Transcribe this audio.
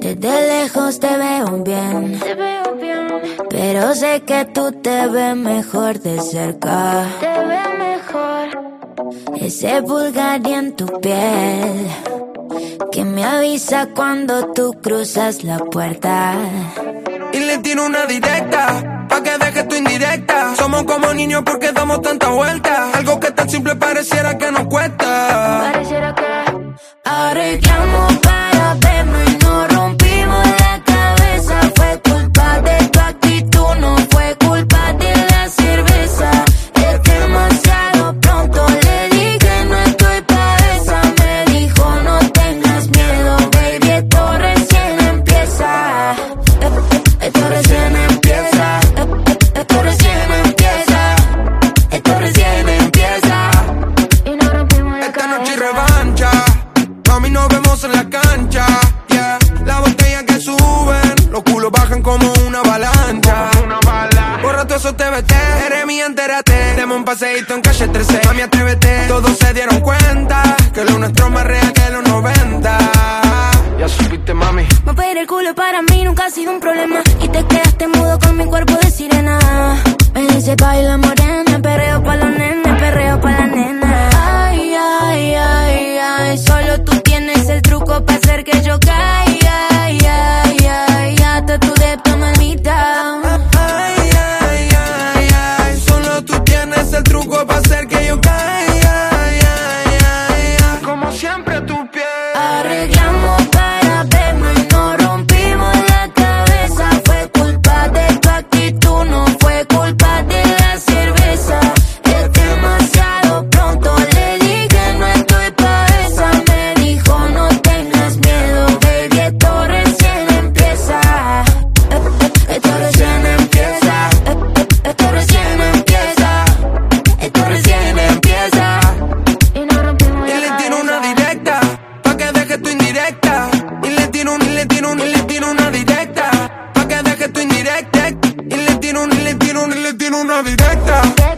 Desde lejos te veo bien. Te veo bien, Pero sé que tú te ves mejor de cerca. te veo mejor. Ese Bulgari en tu piel. Que me avisa cuando tú cruzas la puerta. Y le tiro una directa, pa' que deje tu indirecta. Somos como niños porque damos tanta vuelta. Algo que tan simple pareciera que nos cuesta. Noche cabeza. revancha. Mami, nos vemos en la cancha. Yeah. La botella que suben, los culos bajan como una avalancha. Borra todo eso TBT, eres mi entérate. Demos un paseíto en calle 13. Mami, atrévete. Todos se dieron cuenta que lo nuestro es más real que los 90. Ya supiste, mami. Mover el culo para mí nunca ha sido un problema Y te quedaste mudo con mi cuerpo de sirena Me dice baila morena, una directa.